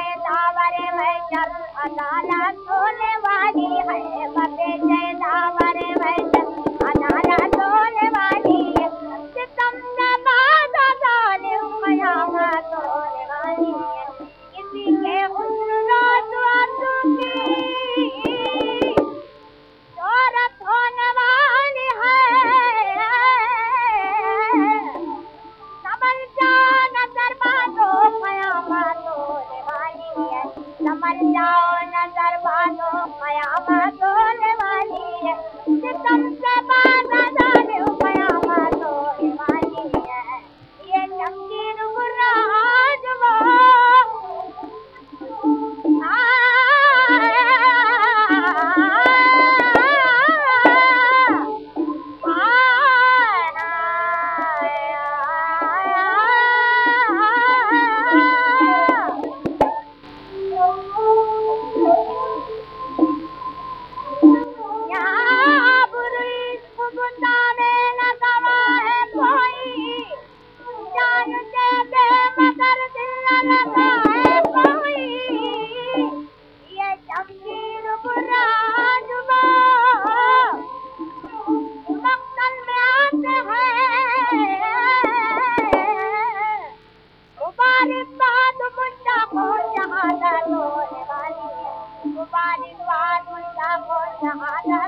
जय सावरे मैं चल अदालत होने वाली है मते जय नमिया नज़र बांदो 呀啊呀